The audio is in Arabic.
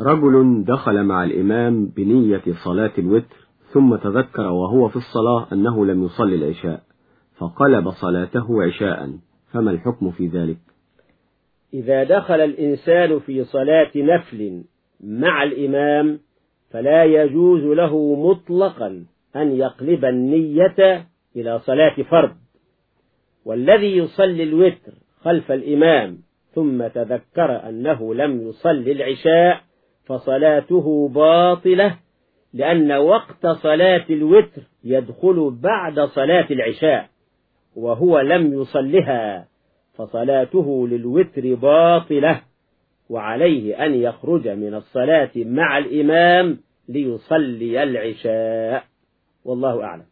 رجل دخل مع الإمام بنية صلاة الوتر ثم تذكر وهو في الصلاة أنه لم يصلي العشاء فقلب صلاته عشاء فما الحكم في ذلك؟ إذا دخل الإنسان في صلاة نفل مع الإمام فلا يجوز له مطلقا أن يقلب النية إلى صلاة فرض. والذي يصلي الوتر خلف الإمام ثم تذكر أنه لم يصلي العشاء فصلاته باطلة لأن وقت صلاة الوتر يدخل بعد صلاة العشاء وهو لم يصلها فصلاته للوتر باطلة وعليه أن يخرج من الصلاة مع الإمام ليصلي العشاء. والله أعلم.